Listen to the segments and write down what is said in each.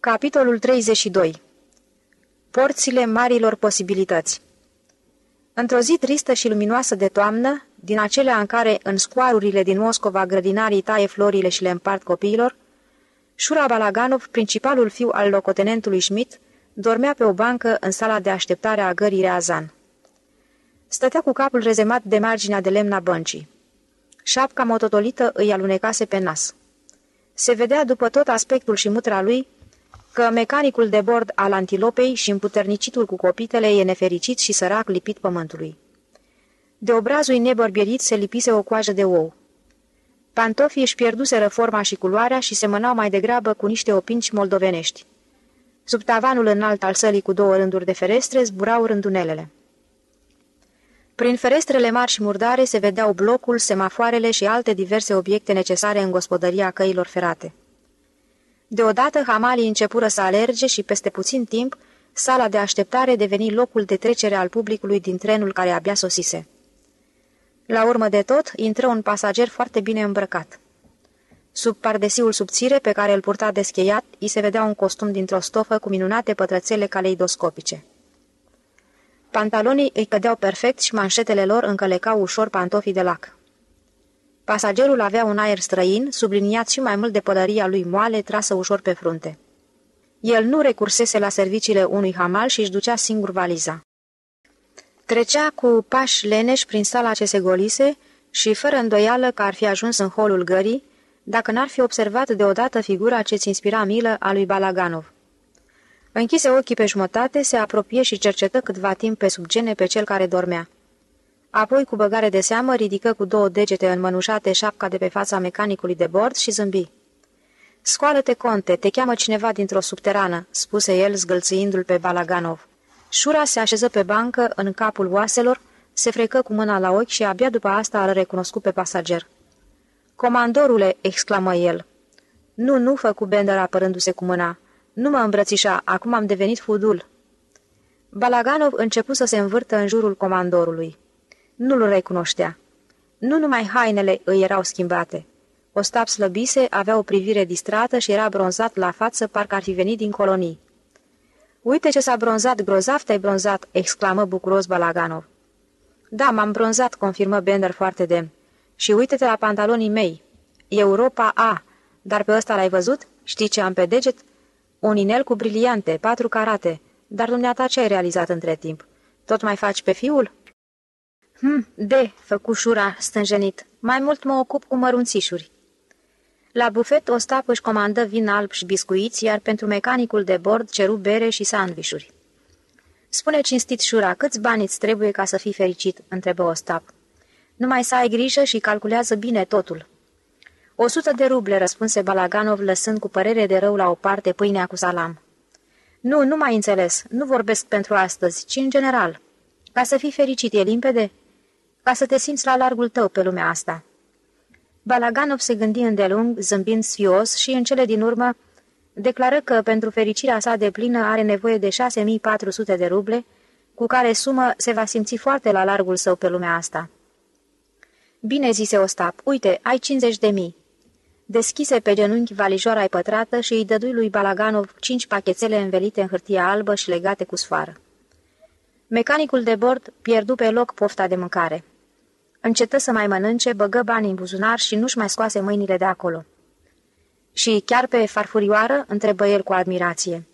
Capitolul 32 Porțile marilor posibilități Într-o zi tristă și luminoasă de toamnă, din acelea în care în scoarurile din Moscova grădinarii taie florile și le împart copiilor, Șura Balaganov, principalul fiu al locotenentului Schmidt, dormea pe o bancă în sala de așteptare a gării Reazan. Stătea cu capul rezemat de marginea de lemn a băncii. Șapca mototolită îi alunecase pe nas. Se vedea după tot aspectul și mutra lui că mecanicul de bord al antilopei și împuternicitul cu copitele e nefericit și sărac lipit pământului. De obrazul nebărbierit se lipise o coajă de ou. Pantofii își pierduseră forma și culoarea și semănau mai degrabă cu niște opinci moldovenești. Sub tavanul înalt al sălii cu două rânduri de ferestre zburau rândunelele. Prin ferestrele mari și murdare se vedeau blocul, semafoarele și alte diverse obiecte necesare în gospodăria căilor ferate. Deodată hamalii începură să alerge și peste puțin timp sala de așteptare deveni locul de trecere al publicului din trenul care abia sosise. La urmă de tot, intră un pasager foarte bine îmbrăcat. Sub pardesiul subțire pe care îl purta descheiat, îi se vedea un costum dintr-o stofă cu minunate pătrățele caleidoscopice. Pantalonii îi cădeau perfect și manșetele lor încălecau ușor pantofii de lac. Pasagerul avea un aer străin, subliniat și mai mult de pălăria lui moale, trasă ușor pe frunte. El nu recursese la serviciile unui hamal și își ducea singur valiza. Trecea cu pași leneși prin sala ce se golise și, fără îndoială că ar fi ajuns în holul gării, dacă n-ar fi observat deodată figura ce-ți inspira milă a lui Balaganov. Închise ochii pe jumătate, se apropie și cercetă câtva timp pe sub gene pe cel care dormea. Apoi, cu băgare de seamă, ridică cu două degete înmănușate șapca de pe fața mecanicului de bord și zâmbi. Scoală-te, conte, te cheamă cineva dintr-o subterană," spuse el, zgâlțâindu-l pe Balaganov. Șura se așeză pe bancă, în capul oaselor, se frecă cu mâna la ochi și abia după asta îl recunoscut pe pasager. Comandorule!" exclamă el. Nu, nu," făcu Bender apărându-se cu mâna. Nu mă îmbrățișa, acum am devenit fudul." Balaganov începu să se învârtă în jurul comandorului. Nu-l recunoștea. Nu numai hainele îi erau schimbate. Ostap slăbise, avea o privire distrată și era bronzat la față, parcă ar fi venit din colonii. Uite ce s-a bronzat, grozav te-ai bronzat!" exclamă bucuros Balaganov. Da, m-am bronzat," confirmă Bender foarte demn. Și uite-te la pantalonii mei. Europa A. Dar pe ăsta l-ai văzut? Știi ce am pe deget? Un inel cu briliante, patru carate. Dar dumneata ce ai realizat între timp? Tot mai faci pe fiul?" Hm, de, făcu șura stânjenit. Mai mult mă ocup cu mărunțișuri. La bufet Ostap își comandă vin alb și biscuiți, iar pentru mecanicul de bord ceru bere și sandvișuri. Spune cinstit șura, câți bani îți trebuie ca să fii fericit?" întrebă Ostap. Numai să ai grijă și calculează bine totul." O sută de ruble, răspunse Balaganov, lăsând cu părere de rău la o parte pâinea cu salam. Nu, nu mai înțeles. Nu vorbesc pentru astăzi, ci în general. Ca să fii fericit, e limpede?" Ca să te simți la largul tău pe lumea asta. Balaganov se gândi îndelung, zâmbind sfios și, în cele din urmă, declară că pentru fericirea sa de plină are nevoie de 6400 de ruble, cu care sumă se va simți foarte la largul său pe lumea asta. Bine, zise Ostap, uite, ai 50 de mii. Deschise pe genunchi valijoara pătrată și îi dădui lui Balaganov cinci pachetele învelite în hârtie albă și legate cu sfoară. Mecanicul de bord pierdu pe loc pofta de mâncare. Încetă să mai mănânce, băgă banii în buzunar și nu-și mai scoase mâinile de acolo. Și chiar pe farfurioară?" întrebă el cu admirație.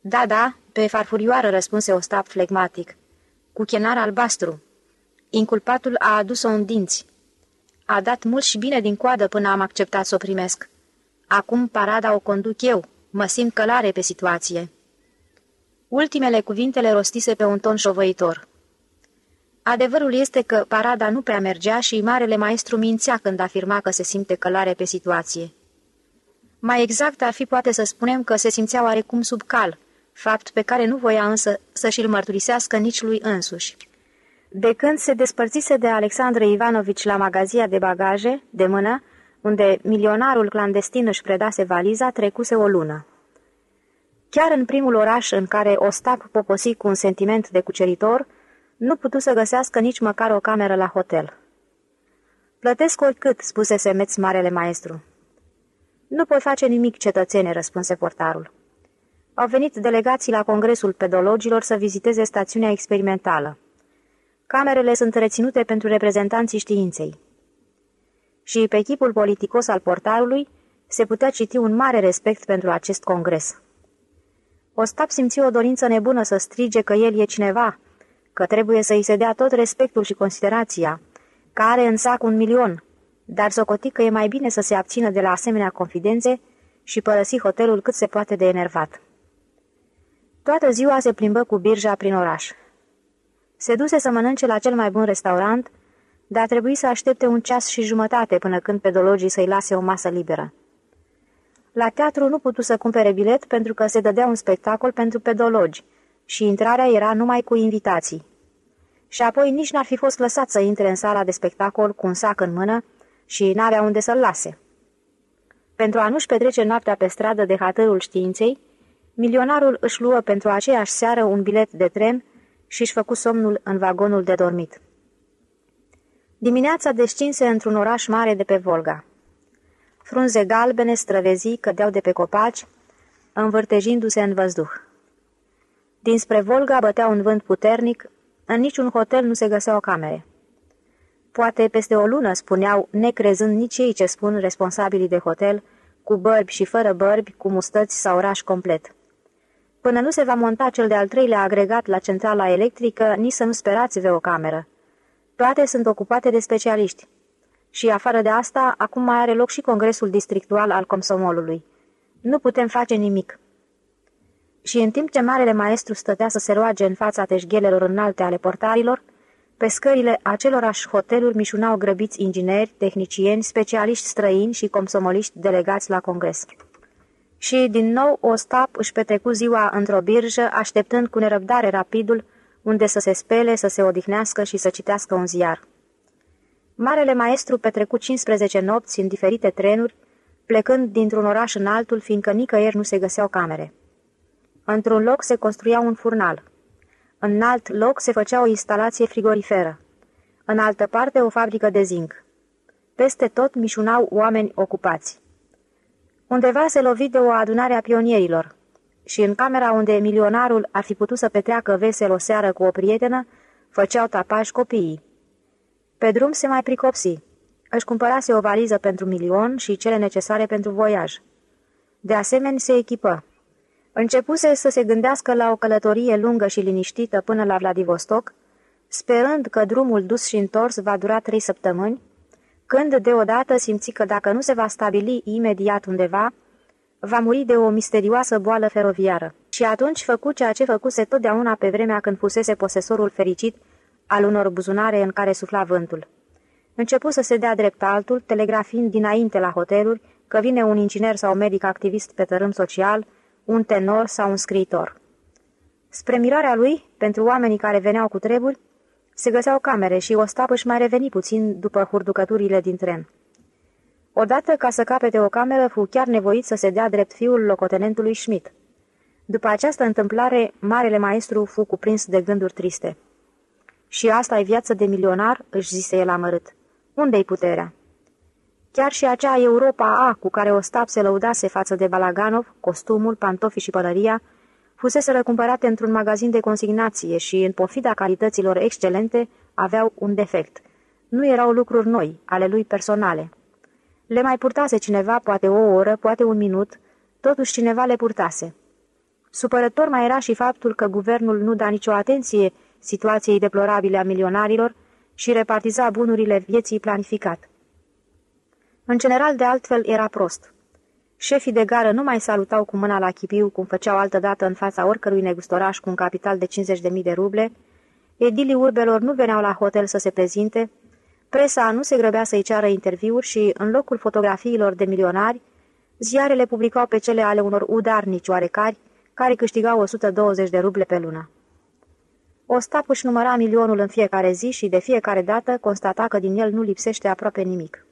Da, da, pe farfurioară," răspunse Ostap flegmatic. Cu chenar albastru. Inculpatul a adus-o în dinți. A dat mult și bine din coadă până am acceptat să o primesc. Acum parada o conduc eu. Mă simt călare pe situație." Ultimele cuvintele rostise pe un ton șovăitor. Adevărul este că parada nu prea mergea și marele maestru mințea când afirma că se simte călare pe situație. Mai exact ar fi poate să spunem că se simțea oarecum sub cal, fapt pe care nu voia însă să și-l mărturisească nici lui însuși. De când se despărțise de Alexandru Ivanovici la magazia de bagaje, de mână, unde milionarul clandestin își predase valiza, trecuse o lună. Chiar în primul oraș în care Ostap poposi cu un sentiment de cuceritor, nu putu să găsească nici măcar o cameră la hotel. Plătesc oricât," spuse Semeț marele maestru. Nu pot face nimic, cetățene," răspunse portarul. au venit delegații la Congresul Pedologilor să viziteze stațiunea experimentală. Camerele sunt reținute pentru reprezentanții științei. Și pe chipul politicos al portarului se putea citi un mare respect pentru acest congres. Ostap simți o dorință nebună să strige că el e cineva, că trebuie să-i se dea tot respectul și considerația, că are în sac un milion, dar socoti că e mai bine să se abțină de la asemenea confidențe și părăsi hotelul cât se poate de enervat. Toată ziua se plimbă cu birja prin oraș. Se duse să mănânce la cel mai bun restaurant, dar trebuie să aștepte un ceas și jumătate până când pedologii să-i lase o masă liberă. La teatru nu putu să cumpere bilet pentru că se dădea un spectacol pentru pedologi și intrarea era numai cu invitații. Și apoi nici n-ar fi fost lăsat să intre în sala de spectacol cu un sac în mână și n-avea unde să-l lase. Pentru a nu-și petrece noaptea pe stradă de hatărul științei, milionarul își luă pentru aceeași seară un bilet de tren și își făcu somnul în vagonul de dormit. Dimineața descinse într-un oraș mare de pe Volga. Frunze galbene străvezii cădeau de pe copaci, învârtejindu-se în văzduh. Dinspre Volga bătea un vânt puternic, în niciun hotel nu se găseau camere. Poate peste o lună, spuneau, necrezând nici ei ce spun responsabilii de hotel, cu bărbi și fără bărbi, cu mustăți sau oraș complet. Până nu se va monta cel de-al treilea agregat la centrala electrică, nici să nu sperați vei o cameră. Toate sunt ocupate de specialiști. Și afară de asta, acum mai are loc și congresul districtual al Comsomolului. Nu putem face nimic. Și în timp ce marele maestru stătea să se roage în fața teșghelelor înalte ale portarilor, pe scările acelorași hoteluri mișunau grăbiți ingineri, tehnicieni, specialiști străini și comsomoliști delegați la congres. Și, din nou, Ostap își petrecu ziua într-o birjă, așteptând cu nerăbdare rapidul, unde să se spele, să se odihnească și să citească un ziar. Marele maestru petrecu 15 nopți în diferite trenuri, plecând dintr-un oraș în altul, fiindcă nicăieri nu se găseau camere. Într-un loc se construia un furnal. În alt loc se făcea o instalație frigoriferă. În altă parte o fabrică de zinc. Peste tot mișunau oameni ocupați. Undeva se lovi de o adunare a pionierilor și în camera unde milionarul ar fi putut să petreacă vesel o seară cu o prietenă, făceau tapaj copiii. Pe drum se mai pricopsi. Își cumpărase o valiză pentru milion și cele necesare pentru voiaj. De asemenea, se echipă. Începuse să se gândească la o călătorie lungă și liniștită până la Vladivostok, sperând că drumul dus și întors va dura trei săptămâni, când deodată simți că dacă nu se va stabili imediat undeva, va muri de o misterioasă boală feroviară. Și atunci făcu ceea ce făcuse totdeauna pe vremea când fusese posesorul fericit al unor buzunare în care sufla vântul. Începu să se dea drept altul, telegrafiind dinainte la hoteluri că vine un inginer sau medic activist pe tărâm social, un tenor sau un scriitor. Spre mirarea lui, pentru oamenii care veneau cu treburi, se găseau camere și Ostap își mai reveni puțin după hurducăturile din tren. Odată, ca să capete o cameră, fu chiar nevoit să se dea drept fiul locotenentului Schmidt. După această întâmplare, marele maestru fu cuprins de gânduri triste. Și asta e viață de milionar?" își zise el amărât. Unde-i puterea?" Chiar și acea Europa A cu care Ostap se lăudase față de Balaganov, costumul, pantofii și pălăria, fusese răcumpărate într-un magazin de consignație și, în pofida calităților excelente, aveau un defect. Nu erau lucruri noi, ale lui personale. Le mai purtase cineva, poate o oră, poate un minut, totuși cineva le purtase. Supărător mai era și faptul că guvernul nu da nicio atenție situației deplorabile a milionarilor și repartiza bunurile vieții planificat. În general, de altfel, era prost. Șefii de gară nu mai salutau cu mâna la chipiu, cum făceau altădată în fața oricărui negustoraș cu un capital de 50.000 de ruble, edilii urbelor nu veneau la hotel să se prezinte, presa nu se grăbea să-i ceară interviuri și, în locul fotografiilor de milionari, ziarele publicau pe cele ale unor udarnici oarecari, care câștigau 120 de ruble pe lună. Ostap își număra milionul în fiecare zi și de fiecare dată constata că din el nu lipsește aproape nimic.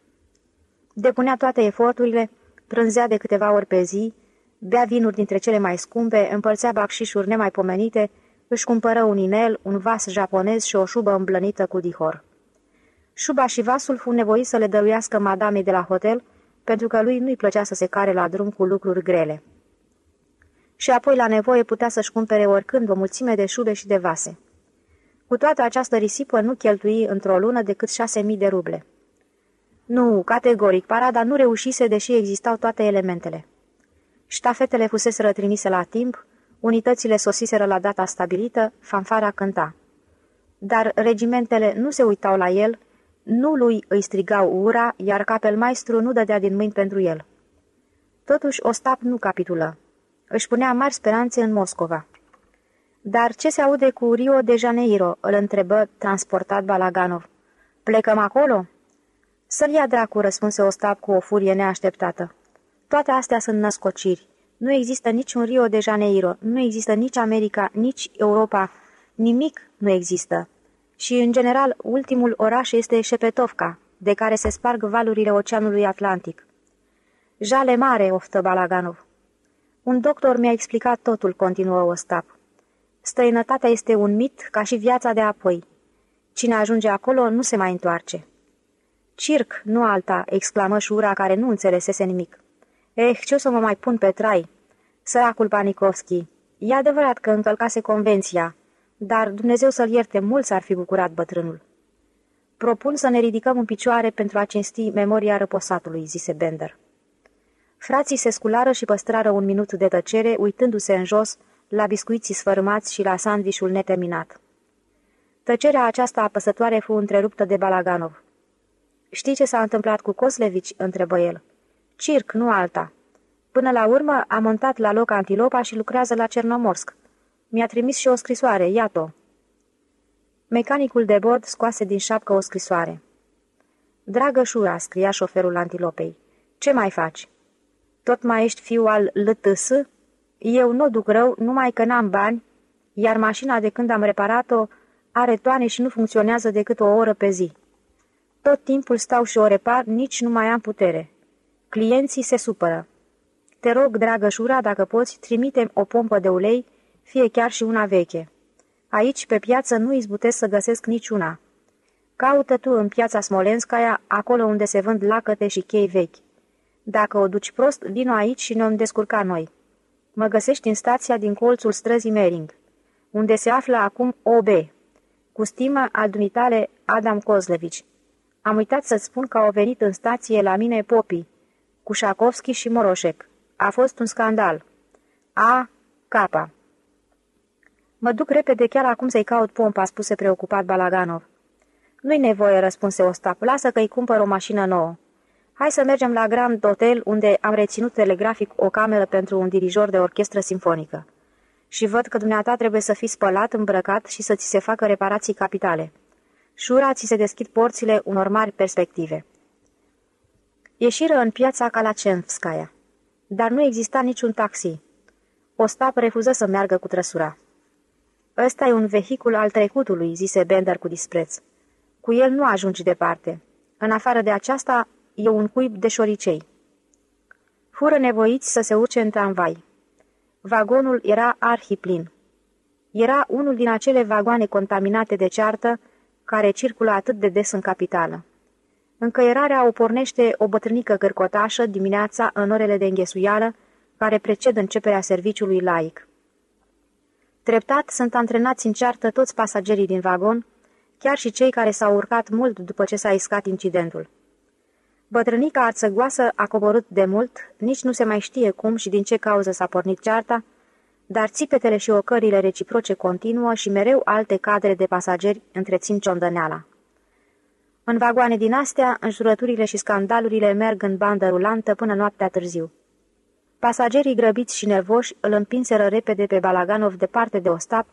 Depunea toate eforturile, prânzea de câteva ori pe zi, bea vinuri dintre cele mai scumpe, împărțea bacșișuri nemaipomenite, își cumpără un inel, un vas japonez și o șubă îmblănită cu dihor. Șuba și vasul fu nevoit să le dăruiască madamei de la hotel, pentru că lui nu-i plăcea să se care la drum cu lucruri grele. și apoi la nevoie putea să-și cumpere oricând o mulțime de șube și de vase. Cu toată această risipă nu cheltui într-o lună decât șase mii de ruble. Nu, categoric, parada nu reușise, deși existau toate elementele. Ștafetele fusese trimise la timp, unitățile sosiseră la data stabilită, fanfara cânta. Dar regimentele nu se uitau la el, nu lui îi strigau ura, iar capelmaistru nu dădea din mâini pentru el. Totuși, Ostap nu capitulă. Își punea mari speranțe în Moscova. Dar ce se aude cu Rio de Janeiro?" îl întrebă transportat Balaganov. Plecăm acolo?" Să-l ia dracu," răspunse Ostap cu o furie neașteptată. Toate astea sunt născociri. Nu există niciun Rio de Janeiro, nu există nici America, nici Europa, nimic nu există. Și, în general, ultimul oraș este Șepetovca, de care se sparg valurile Oceanului Atlantic. Jale mare, oftă Balaganov. Un doctor mi-a explicat totul, continuă Ostap. Străinătatea este un mit, ca și viața de apoi. Cine ajunge acolo nu se mai întoarce. Circ, nu alta, exclamă Șura, care nu înțelesese nimic. Eh, ce o să mă mai pun pe trai? Săracul Panikovski. E adevărat că încălcase convenția, dar Dumnezeu să-l ierte, mult s-ar fi bucurat bătrânul. Propun să ne ridicăm în picioare pentru a cinsti memoria răposatului, zise Bender. Frații se sculară și păstrară un minut de tăcere, uitându-se în jos la biscuiții sfărâmați și la sandvișul neterminat. Tăcerea aceasta apăsătoare fu întreruptă de Balaganov. Știi ce s-a întâmplat cu Coslevici?" întrebă el. Circ, nu alta. Până la urmă a montat la loc antilopa și lucrează la Cernomorsk. Mi-a trimis și o scrisoare, iată-o. Mecanicul de bord scoase din șapcă o scrisoare. Dragă Șura, scria șoferul antilopei, ce mai faci? Tot mai ești fiu al LTS? Eu nu duc rău, numai că n-am bani, iar mașina de când am reparat-o are toane și nu funcționează decât o oră pe zi. Tot timpul stau și o repar, nici nu mai am putere. Clienții se supără. Te rog, dragă Șura, dacă poți, trimite o pompă de ulei, fie chiar și una veche. Aici, pe piață, nu izbutesc să găsesc niciuna. Caută tu în piața Smolenskaya, acolo unde se vând lacăte și chei vechi. Dacă o duci prost, vino aici și ne-om descurca noi. Mă găsești în stația din colțul străzii Mering, unde se află acum OB. Cu stimă al dumitale Adam Kozlevici. Am uitat să-ți spun că au venit în stație la mine popii, cu Șakovski și Moroșec. A fost un scandal. A. Capa. Mă duc repede chiar acum să-i caut pompa, spuse preocupat Balaganov. Nu-i nevoie, răspunse Ostap. Lasă că-i cumpăr o mașină nouă. Hai să mergem la Grand Hotel, unde am reținut telegrafic o cameră pentru un dirijor de orchestră simfonică. Și văd că dumneata trebuie să fii spălat, îmbrăcat și să ți se facă reparații capitale. Șura ți se deschid porțile unor mari perspective. Ieșiră în piața Kalachenskaya, dar nu exista niciun taxi. Ostap refuză să meargă cu trăsura. Ăsta e un vehicul al trecutului," zise Bender cu dispreț. Cu el nu ajungi departe. În afară de aceasta, e un cuib de șoricei." Fură nevoiți să se urce în tramvai. Vagonul era arhiplin. Era unul din acele vagoane contaminate de ceartă care circulă atât de des în capitală. Încăierarea o pornește o bătrânică cărcotașă dimineața în orele de înghesuială care preced începerea serviciului laic. Treptat sunt antrenați în ceartă toți pasagerii din vagon, chiar și cei care s-au urcat mult după ce s-a iscat incidentul. Bătrânica arțăgoasă a coborât de mult, nici nu se mai știe cum și din ce cauză s-a pornit cearta, dar țipetele și ocările reciproce continuă și mereu alte cadre de pasageri întrețin ciondăneala. În vagoane din astea, înjurăturile și scandalurile merg în bandă rulantă până noaptea târziu. Pasagerii grăbiți și nervoși îl împinseră repede pe Balaganov departe de Ostap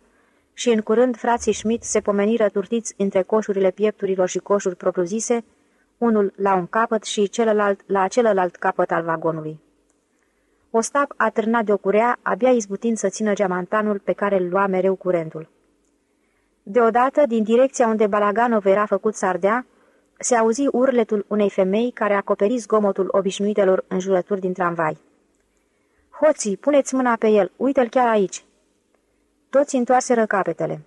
și în curând frații Schmidt se pomeniră turtiți între coșurile piepturilor și coșuri propriu-zise, unul la un capăt și celălalt la celălalt capăt al vagonului. Ostap a târnat de o curea, abia izbutind să țină geamantanul pe care îl lua mereu curentul. Deodată, din direcția unde Balaganov era făcut sardea, se auzi urletul unei femei care acoperi zgomotul obișnuitelor înjurături din tramvai. Hoții, puneți mâna pe el, uite-l chiar aici!" Toți întoarseră capetele.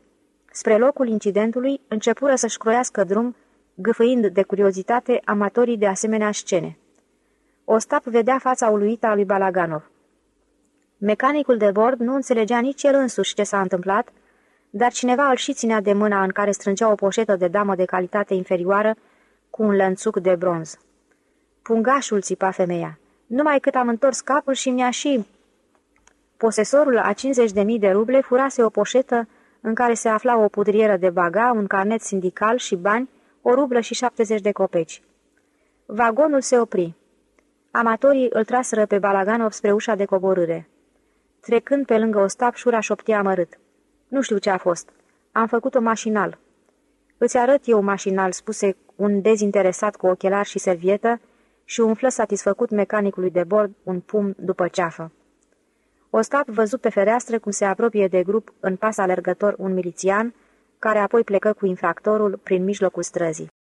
Spre locul incidentului începură să-și croiască drum, gâfâind de curiozitate amatorii de asemenea scene. Ostap vedea fața uluită a lui Balaganov. Mecanicul de bord nu înțelegea nici el însuși ce s-a întâmplat, dar cineva îl și ținea de mâna în care strângea o poșetă de damă de calitate inferioară cu un lănțuc de bronz. Pungașul țipa femeia. Numai cât am întors capul și mi-a și... Posesorul a 50.000 de ruble furase o poșetă în care se afla o pudrieră de baga, un carnet sindical și bani, o rublă și 70 de copeci. Vagonul se opri. Amatorii îl traseră pe Balaganov spre ușa de coborâre. Trecând pe lângă o șura șoptea amărât. Nu știu ce a fost. Am făcut-o mașinal. Îți arăt eu mașinal, spuse un dezinteresat cu ochelari și servietă și umflă satisfăcut mecanicului de bord un pum după ceafă. Ostap văzut pe fereastră cum se apropie de grup în pas alergător un milițian, care apoi plecă cu infractorul prin mijlocul străzii.